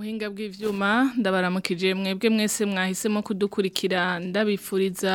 buhinga bw'ivyuma ndabaramukije mwebwe mwese mwahisemo kudukurikira ndabifuriza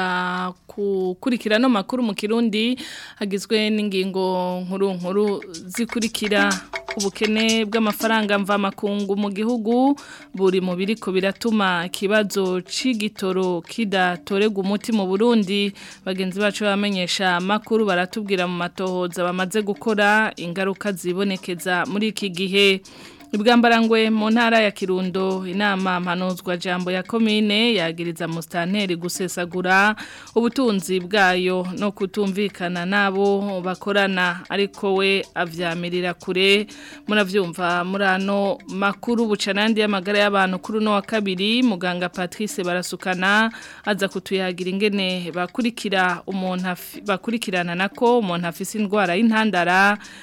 kukurikira no makuru mu kirundi hagizwe n'ingingo nkuru nkuru zikurikira ubukene bw'amafaranga mva mvamakungu mu gihugu buri mubiri biriko biratuma kibazo c'igitoro kidatoregwa umuti mu Burundi bagenzi bacu bamenyesha makuru baratubwira mu matohoza bamaze gukora ingaruka zibonekeza muri iki gihe Ibwambarangwe mu ntara ya Kirundo inama mpanozwa jambo ya komine yagiriza mustanteri gusesagura ubutunzi bwayo no kutumvikana nabo bakorana ariko we avyamirira kure muravyumva murano makuru bucanandi y'amagara y'abantu kuri no wa kabiri muganga Patrice barasukana aza kutuyagira ingene bakurikira umuntu bakurikirana nako umuntu afise indwara y'intandara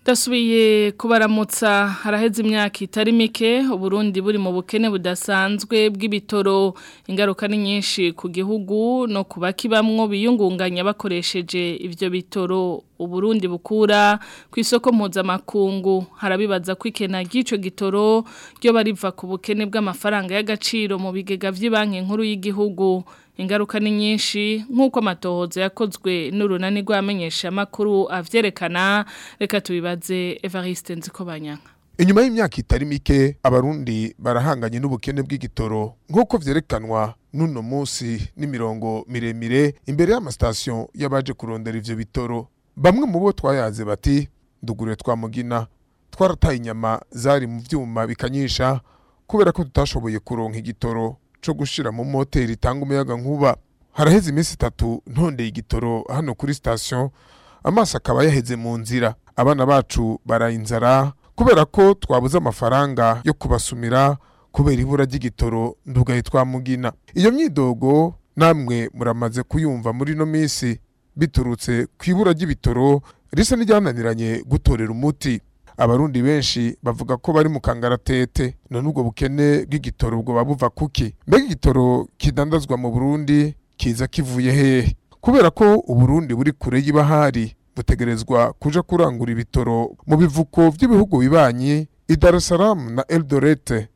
Dasubiye kubaramutsa haraheze imyaka itari mike uburundi buri mu bukene budasanzwe bw'ibitoro ingaruka ni nyinshi ku gihugu no kuba kibamwo biyungunganya bakoresheje ibyo bitoro uburundi bukura ku isoko mpuzamakungu harabibaza kwikena ikena ry'icyo gitoro ryo bariva ku bukene bw'amafaranga y'agaciro mu bigega by'ibanki nkuru y'igihugu ingaruka ni nyinshi nk'uko amatohoza yakozwe n'urunani rwamenyesha amakuru avyerekana reka tubibaze Evariste Nzikobanyanga Inyuma y'imyaka itari mike abarundi barahanganye n'ubukene bw'igitoro nk'uko vyerekanwa n'uno munsi n'imirongo miremire imbere y'amasitasiyo y'abaje kurondera ivyo bitoro bamwe mu bo twayaze bati dugure twa mugina twarataye inyama zari mu byuma bikanyisha kubera ko tutashoboye kuronka igitoro cyo gushyira mu moteri itanga umuyaga nkuba haraheze iminsi itatu ntondeye igitoro hano kuri sitasiyo amaso akaba yaheze mu nzira abana bacu baraye inzara kubera ko twabuze amafaranga yo kubasumira kubera ibura ry'igitoro twa Mugina. iyo myidogo namwe muramaze kuyumva muri ino minsi biturutse ku ibura ry'ibitoro risa n'iryananiranye gutorera umuti abarundi benshi bavuga ko bari mu kangaratete na n’ubwo bukene bw'igitoro ubwo babuva kuki mbega igitoro kidandazwa mu burundi kiza kivuye hehe kubera ko uburundi buri kure y'ibahari butegerezwa kuja kurangura ibitoro mu bivuko by'ibihugu bibanyi i Dar es Salaam na Eldoret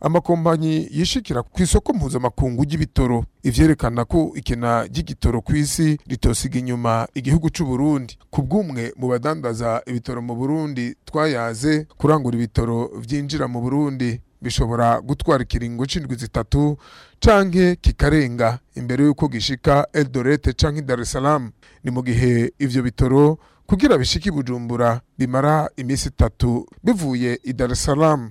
amakompanyi yishikira ku isoko mpuzamakungu ry'ibitoro ivyerekana ko ikena ry'igitoro ku isi ritosiga inyuma igihugu c'u Burundi ku bw'umwe mu badandaza ibitoro mu Burundi twayaze kurangura ibitoro vyinjira mu Burundi bishobora gutwara ikiringo c'indwi zitatu canke kikarenga imbere yuko gishika Eldoret canke Dar es Salaam ni mu gihe ivyo bitoro kugira bishike i Bujumbura bimara iminsi itatu bivuye i Dar es Salaam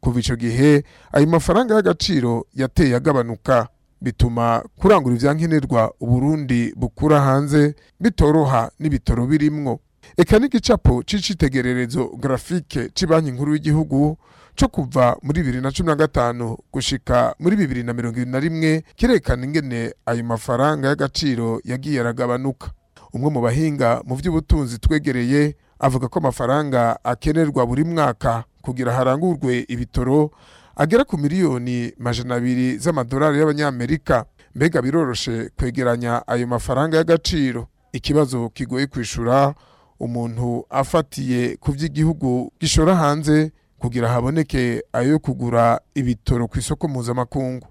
kuva icyo gihe ayo mafaranga y'agaciro yateye agabanuka bituma kurangura ibyankenerwa uburundi bukura hanze bitoroha n'ibitoro birimwo eka n'igicapo c'icitegererezo grafike c'ibanki nkuru y'igihugu co kuva muri bibiri na cumi na gatanu gushika muri bibiri na mirongo ibiri na rimwe kirekana ingene ayo mafaranga y'agaciro yagiye aragabanuka umwe mu bahinga mu by'ubutunzi twegereye avuga ko amafaranga akenerwa buri mwaka kugira harangurwe ibitoro agera ku miliyoni majana abiri z'amadolari y'abanyamerika mbega biroroshe kwegeranya ayo mafaranga y'agaciro ikibazo kigoye kwishyura umuntu afatiye ku by'igihugu gishora hanze kugira haboneke ayo kugura ibitoro ku isoko mpuzamakungu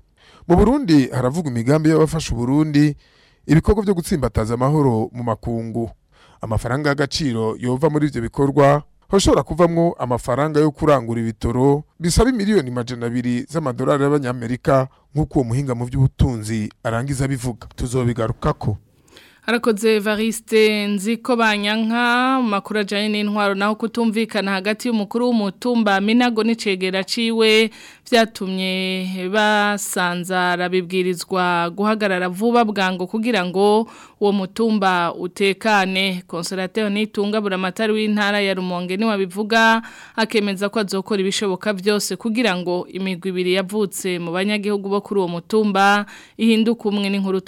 mu burundi haravuga imigambi y'abafasha Burundi ibikorwa byo gutsimbataza amahoro mu makungu amafaranga y'agaciro yova muri ibyo bikorwa hashobora kuvamo amafaranga yo kurangura ibitoro bisaba miliyoni majana abiri z'amadolari y'abanyamerika nk'uko uwo muhinga mu by'ubutunzi arangiza abivuga ko. harakoze variste nzi ko banyanka makuru ajyanye na naho kutumvikana hagati y'umukuru w'umutumba minago n'icegera ciwe byatumye basanzara bibwirizwa guhagarara vuba bwango kugira ngo uwo mutumba utekane konsorateri nitunga buramatari w'intara ya rumonge niwe abivuga akemeza ko azokora ibishoboka byose kugira ngo imigwi ibiri yavutse mu banyagihugu bo kuri uwo mutumba ihinduke umwe n'inkuru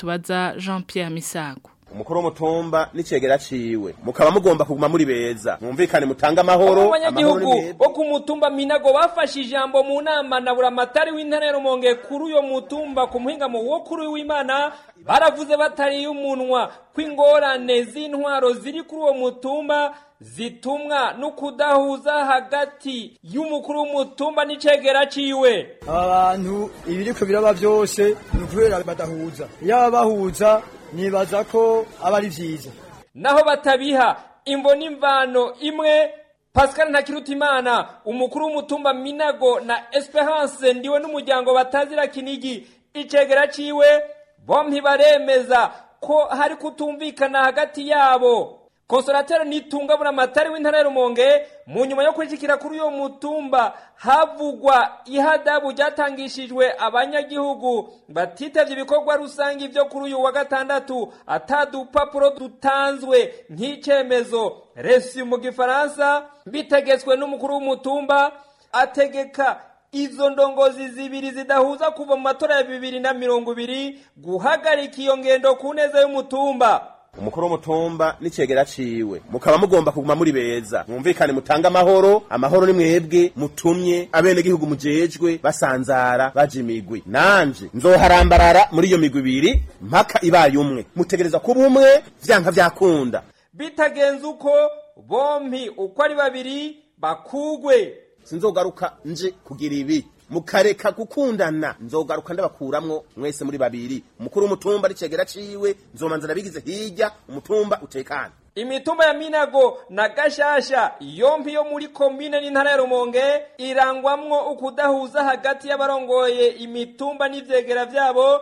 Jean Pierre Misago umukuru w'umutumba n'icegera ciwe mukaba mugomba kuguma muri beza mwumvikane mutanga amahoro abanyagihugu bo ku mutumba minago bafashe ijambo mu nama na buramatari w'intara ya kuri uyo mutumba ku muhingamo wo kuri w'imana baravuze batariye umunwa kw'ingorane z'intwaro ziri kuri uwo mutumba zitumwa no kudahuza hagati y'umukuru w'umutumba n'icegera ciwe aba bantu ibiri biraba byose ni ukubera badahuza iyo bahuza nibaza ko aba ari byiza naho batabiha imvo n'imvano imwe pascal ntakirutimana umukuru w'umutumba minago na esperance ndiwe n'umuryango batazira kinigi icegera ciwe bo ntibaremeza ko hari kutumvikana hagati yabo konsorateri nitunga buramatari w'intara ya rumonge mu nyuma yo kurishyikira kuri uyu mutumba havugwa ihadabu ryatangishijwe abanyagihugu batitabye ibikorwa rusange ivyo kuri uyu wa gatandatu atadupapuro dutanzwe nk'icemezo resi mu gifaransa bitegetswe n'umukuru w'umutumba ategeka izo ndongozi zibiri zidahuza kuva mu matora ya bibiri na mirongo ibiri guhagarika iyo ngendo ku neza y'umutumba umukuru w'umutumba n'icegera ciwe mukaba mugomba kuguma muri beza mwumvikane mutanga amahoro amahoro ni mwebwe mutumye abene gihugu mujejwe basanzara baje imigwi nanje nzoharambarara muri iyo migwi ibiri mpaka ibaye umwe mutegereza kuba umwe byanga byakunda bitagenze uko bompi uko ari babiri bakugwe sinzogaruka nje kugira ibi mukareka gukundana nzogaruka ndabakuramwo mwese muri babiri umukuru w'umutumba ari kigera ciwe nzomanza nabigize hirya umutumba utekana imitumba ya minago na gashasha yompi yo muri komine n'intara ya rumonge irangwamwo ukudahuza hagati y'abarongoye imitumba n'ivyegera vyabo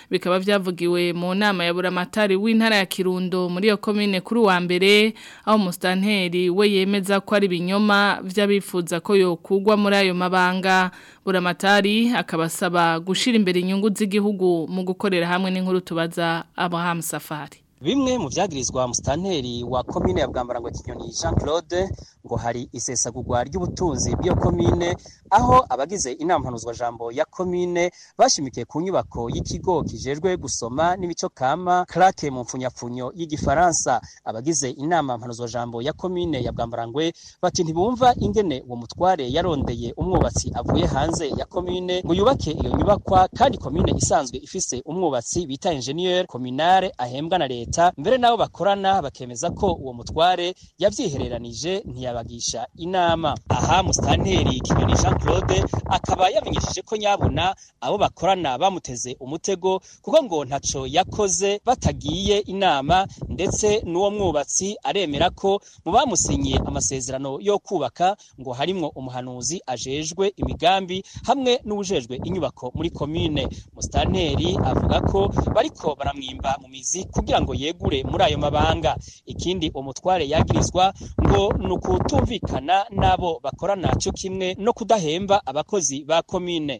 bikaba byavugiwe mu nama ya buramatari w'intara ya kirundo muri iyo komine kuri wa mbere aho musitanteri we yemeza ko ari ibinyoma by'abifuza ko yokugwa muri ayo mabanga buramatari akabasaba gushira imbere inyungu z'igihugu mu gukorera hamwe n'inkuru tubaza Abraham Safari bimwe mu byagirizwa musitanteri wa komine ya bwambarangwa kinyoni Jean Claude ngo hari isesagurwa ry'ubutunzi bw'iyo komine aho abagize inama jambo ya komine bashimikiye ku nyubako y'ikigo kijejwe gusoma n'imico kama karake mu mfunyapfunyo y'igifaransa abagize inama jambo ya komine ya bwambarangwe bati ntibumva ingene uwo mutware yarondeye umwubatsi avuye hanze ya komine ngo yubake iyo nyubakwa kandi komine isanzwe ifise umwubatsi bita enjeniyeri kominare ahembwa na leta mbere n'abo bakorana bakemeza ko uwo mutware yabyihereranije ntiya yabagisha inama aha musitanteri Kinyoni Jean Claude akaba yamenyesheje ko nyabuna abo bakorana bamuteze umutego kuko ngo ntaco yakoze batagiye inama ndetse n'uwo mwubatsi aremera ko mu bamusinyiye amasezerano yo kubaka ngo harimo umuhanuzi ajejwe imigambi hamwe n'ubujejwe inyubako muri komine musitanteri avuga ko bariko baramwimba mu mizi kugira ngo yegure muri ayo mabanga ikindi umutware yagirizwa ngo nuku kutumvikana n'abo bakorana cyo kimwe no kudahemba abakozi ba komine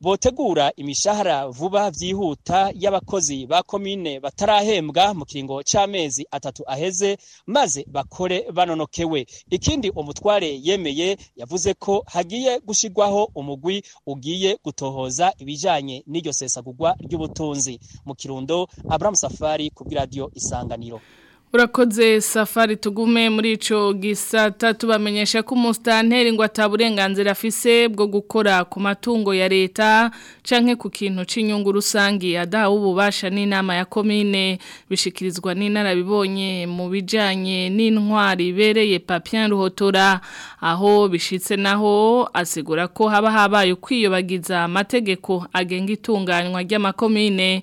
botegura imishahara vuba byihuta y'abakozi ba komine batarahembwa mu kiringo cy'amezi atatu aheze bakuze maze bakore banonokewe ikindi umutware yemeye yavuze ko hagiye gushyirwaho umugwi ugiye gutohoza ibijyanye n'iryo sesagurwa ry'ubutunzi mu kirundo Abramu safari ku bw'iradiyo isanganiro urakoze safari tugume muri icyo gisata tubamenyesha ko umusitanteri ngo ataburenganzira afise bwo gukora ku matungo ya leta cyangwa ku kintu cy'inyungu rusange adahawe ububasha n'inama ya komine bishyikirizwa n'inarabibonye mu bijyanye n'intwari ibereye papian ruhotora aho bishyitse naho asigura ko haba habaye ukwiyobagiza amategeko agenga itunganywa ry'amakomine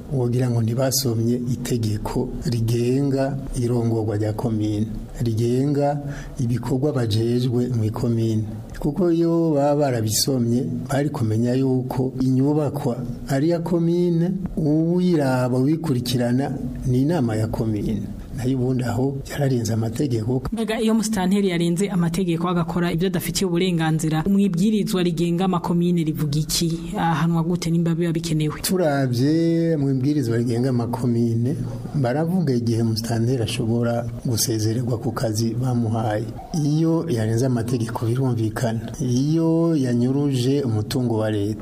wogira ngo ntibasomye itegeko rigenga irongorwa rya komine rigenga ibikorwa bajejwe mu ikomine kuko iyo baba barabisomye bari kumenya yuko inyubakwa ari ya komine uwiraba wikurikirana ni inama ya komine nayo ubundi aho yararenze amategeko mbega iyo musitanteri yarenze amategeko agakora ibyo adafitiye uburenganzira mu ibwirizwa rigenga amakomine rivuga iki ahanwa gute nimba biba bikenewe turabye mu ibwirizwa rigenga amakomine baravuga igihe musitanteri ashobora gusezererwa ku kazi bamuhaye iyo yarenze amategeko birumvikana iyo yanyuruje umutungo wa leta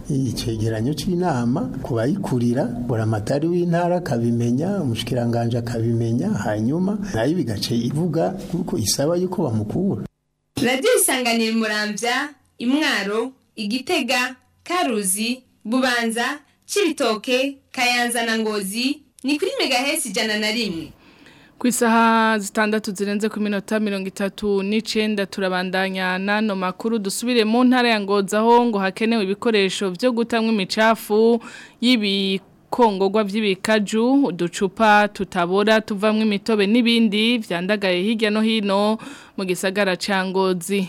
icyegeranyo cy'inama ku bayikurira buri amatari w'intara akabimenya umushyikiranganje akabimenya hanyuma nayo bigace ivuga kuko isaba yuko bamukura radiyo isanganiro murambya imwaro igitega karuzi bubanza kibitoke kayanza na ngozi ni kuri megahesi ijana na rimwe ku isaha zitandatu zirenze ku minota mirongo itatu n'icyenda turabandanya n'ano makuru dusubire mu ntara ya aho ngo hakenewe ibikoresho byo gutamwa imicafu y'ibikongogwa by'ibikaju uducupa tutabora tuvamo imitobe n'ibindi byandagaye hirya no hino mu gisagara ca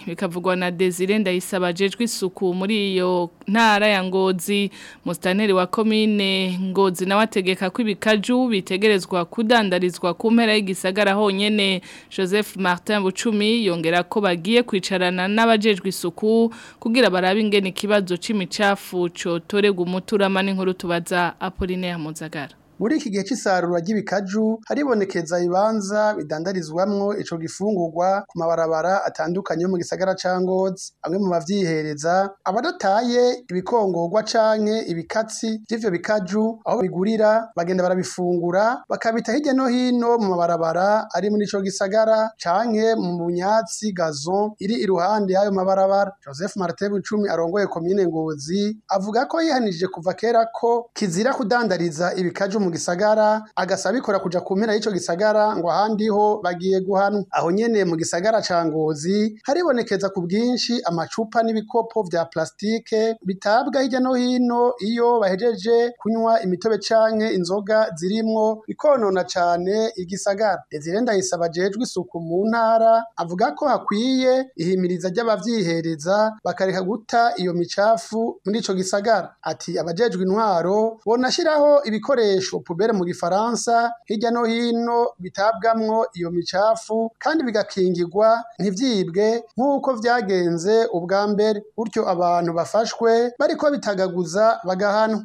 bikavugwa na Desire ndayisaba isuku muri iyo ntara ya Ngozi mustaneri wa commune Ngozi nawe ategeka ko ibikaju bitegerezwa kudandarizwa ku mpera y'igisagara honyene Joseph Martin Bucumi yongera ko bagiye kwicarana n'abajejwe isuku kugira barabe ingene ikibazo c'imicafu cotoregwa umuturama n'inkuru tubaza ya Mozagara muri iki gihe cy'isarura ry'ibikaju haribonekeza ibibanza bidandarizwamo icyo gifungurwa ku mabarabara atandukanye yo mu gisagara ca Ngozi amwe mu bavyihereza abadataye ibikongorwa canke ibikatsi vy'ivyo bikaju aho bigurira bagenda barabifungura bakabita hirya no hino mu mabarabara ari muri ico gisagara canke mu bunyatsi gazon iri iruhande y'ayo mabarabara Joseph Martin Bucumi arongoye komine Ngozi avuga ko yihanije kuva kera ko kizira kudandariza ibikaju mu gisagara agasaba ikora kuja ku y'ico gisagara ngo ahandi ho bagiye guhanwa aho nyene mu gisagara ca Ngozi haribonekeza ku bwinshi amacupa n'ibikopo vya plastike bitabwa hirya no hino iyo bahejeje kunywa imitobe canke inzoga zirimwo ikonona cane igisagara Desire Ndayisaba ajejwe isuku mu ntara avuga ko hakwiye ihimiriza ry'abavyihereza bakareka guta iyo micafu muri ico gisagara ati abajejwe intwaro bonashiraho ibikoresho pubere mu gifaransa hirya no hino bitabwamo iyo micafu kandi bigakingigwa ntibyibwe nk'uko byagenze ubwa mbere bityo abantu bafashwe bariko bitagaguza bagahanwa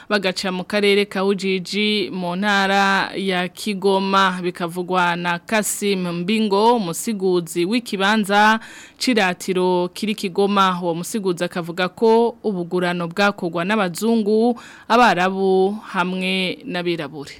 bagaca mu karere ka Ujiji mu ya Kigoma bikavugwa na Kasim Mbingo umusiguzi w'ikibanza ciratiro kiri Kigoma uwo musiguzi akavuga ko ubugurano bwakorwa n'abazungu abarabu hamwe n'abirabure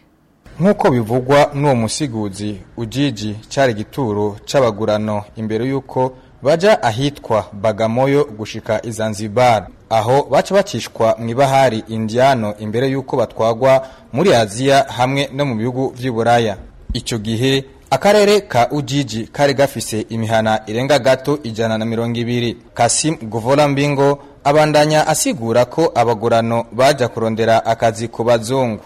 nk'uko bivugwa n'uwo musiguzi ujiji cyari igituro c'abagurano imbere y'uko bajya ahitwa Bagamoyo gushika Izanzibar aho baca bacishwa mwibahari Indiano imbere yuko batwagwa muri Aziya hamwe no mu bihugu by’i Buraya ico gihe akarere ka ujiji kari gafise imihana irenga gato ijana na mirongo ibiri kasim guvola mbingo abandanya asigura ko abagurano baja kurondera akazi ku bazungu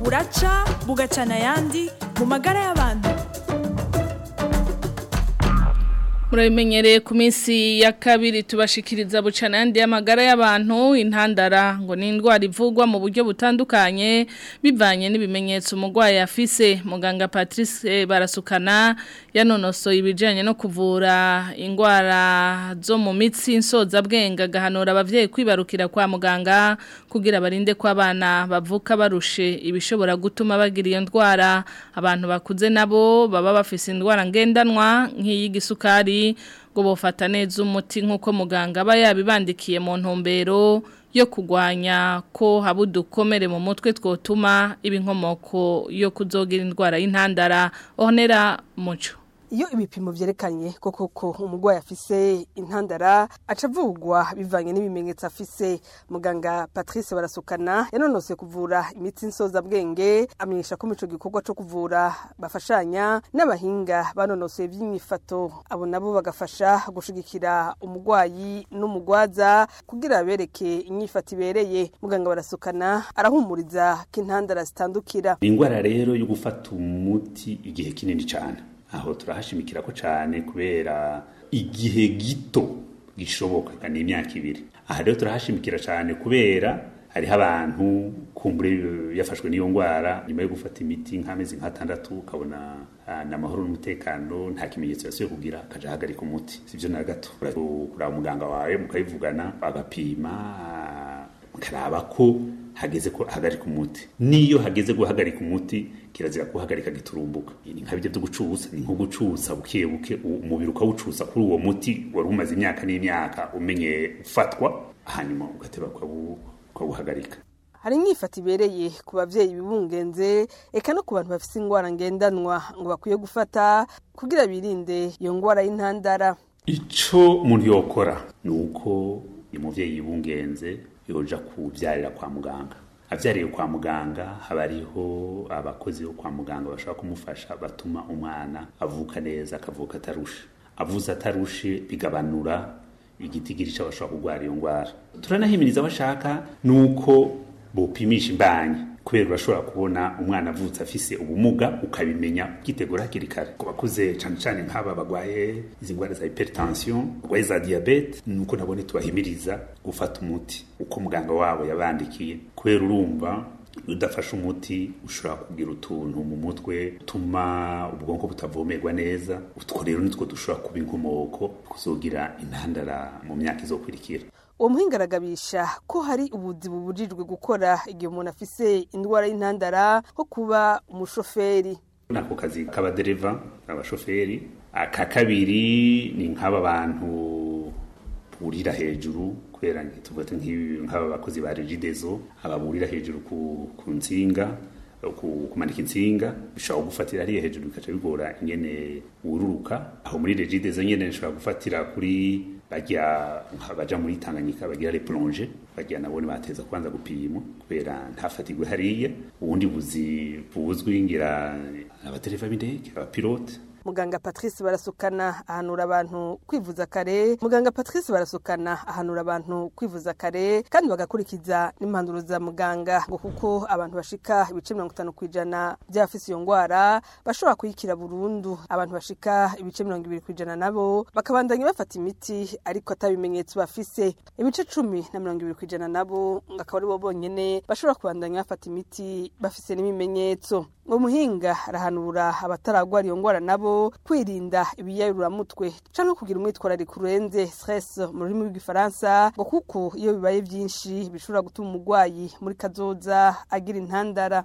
Buraca bugacana yandi mu magara y'abantu murabimenyereye ku minsi ya kabiri tubashikiriza bucana yandi y'amagara y'abantu intandara ngo ni indwara ivugwa mu buryo butandukanye bivanye n'ibimenyetso umurwayi afise muganga Patrice eh, barasukana yanonosoye ibijyanye no kuvura indwara zo mu mitsi insoza bwenga agahanura ababyeyi kwibarukira kwa muganga kugira barinde ko abana bavuka barushe ibishobora gutuma bagira iyo ndwara abantu bakuze nabo baba bafite indwara ngendanwa nk'iy'igisukari ngo bafata neza umuti nk'uko muganga aba yabibandikiye mu ntumbero yo kugwanya ko haba mu mutwe twotuma iba inkomoko yo kuzogira indwara y'intandara onera muco iyo ibipimo byerekanye ko koko umurwayi afise intandara aca bivanye n'ibimenyetso afise muganga patrice barasukana yanonose kuvura imiti nsozabwenge amenyesha ko mico gikorwa co kuvura bafashanya n'abahinga banonoseye iby'imyifato abo nabo bagafasha gushigikira umurwayi n'umugwaza kugira bereke inyifato ibereye muganga barasukana arahumuriza ko intandara zitandukira indwara rero yo gufata umuti igihe kinini cyane aho turahashimikira ko cyane kubera igihe gito gishoboka ni imyaka ibiri aha rero turahashimikira cyane kubera hariho abantu kumbure yafashwe n'iyo ndwara nyuma yo gufata imiti nk'amezi nk'atandatu ukabona ah, amahoro n'umutekano nta kimenyetso yasuye kugira akajya ahagarika umuti si byo na gato kuraba muganga wawe mukayivugana bagapima ah, mukaraba ko hageze ko hagarika umuti niyo hageze guhagarika umuti kirazira guhagarika giturumbuka ni nka byo byo gucuza ni nko gucuza buke buke umubiri ukawucuza kuri uwo muti wari umaze imyaka n'imyaka umenye ufatwa hanyuma ugateba ukawuhagarika hari imyifata ibereye ku babyeyi bibungenze eka no ku bantu bafite indwara ngendanwa ngo bakwiye gufata kugira birinde iyo ndwara y'intandara icyo umuntu yokora ni uko umubyeyi yibungenze yoja kubyarira kwa muganga abyariye kwa muganga haba hariho abakozi bo kwa muganga bashobora kumufasha batuma umwana avuka neza akavuka atarushe avuze atarushe bigabanura igitigirisha cy'abashobora kurwara iyo ndwara turanahimiriza abashaka nuko uko bopimisha imbanyi kubera urashobora kubona umwana avutse afise ubumuga ukabimenya ukitegura hakiri kare ku bakuze cyane cyane nk'aba bagwaye izi ndwara za hypertension bagwaye za diabete ni uko nabone tubahimiriza gufata umuti uko muganga wabo yabandikiye kubera urumva udafashe umuti ushobora kugira utuntu mu mutwe utuma ubwonko butavomerwa neza utwo rero nitwo dushobora kuba inkomoko kuzogira intandara mu myaka izokurikira uwo muhinga ko hari ubuzi buburirwe gukora igihe umuntu afise indwara y'intandara nko kuba umushoferi ni kazi k'abadereva abashoferi aka kabiri ni nk'aba bantu burira hejuru kubera tuvuga nk'aba bakozi ba regidezo ababurira hejuru ku nsinga kumanika insinga bishobora gufatira hariya hejuru bikaca bigora ingene wururuka aho muri regideze nyene nshobora gufatira kuri bajya bajya muri tanganyika bagira replonge, plonge bagira nabone bateza kwanza gupimwa kubera ntafatirwe hariya ubundi buzi buzwi ngira abatereva b'indege abapilote muganga patrice barasukana ahanura abantu kwivuza kare muganga patrice barasukana ahanura abantu kwivuza kare kandi bagakurikiza n'impanuro za muganga ngo kuko abantu bashika ibice mirongo itanu ku ijana by'abafise iyo ndwara bashobora kuyikira burundu abantu bashika ibice mirongo ibiri ku ijana nabo bakabandanya bafata imiti ariko atabimenyetso bafise ibice cumi na mirongo ibiri ku ijana nabo ngo akaba aribo bonyine bashobora kubandanya bafata imiti bafise n'ibimenyetso umuhinga arahanura abataragwara iyo ngwara nabo kwirinda ibiyayururamutwe canke kugira umwitwarariko urenze stress mu rurimi rw'igifaransa ngo kuko iyo bibaye byinshi bishobora gutuma umurwayi muri kazoza agira intandara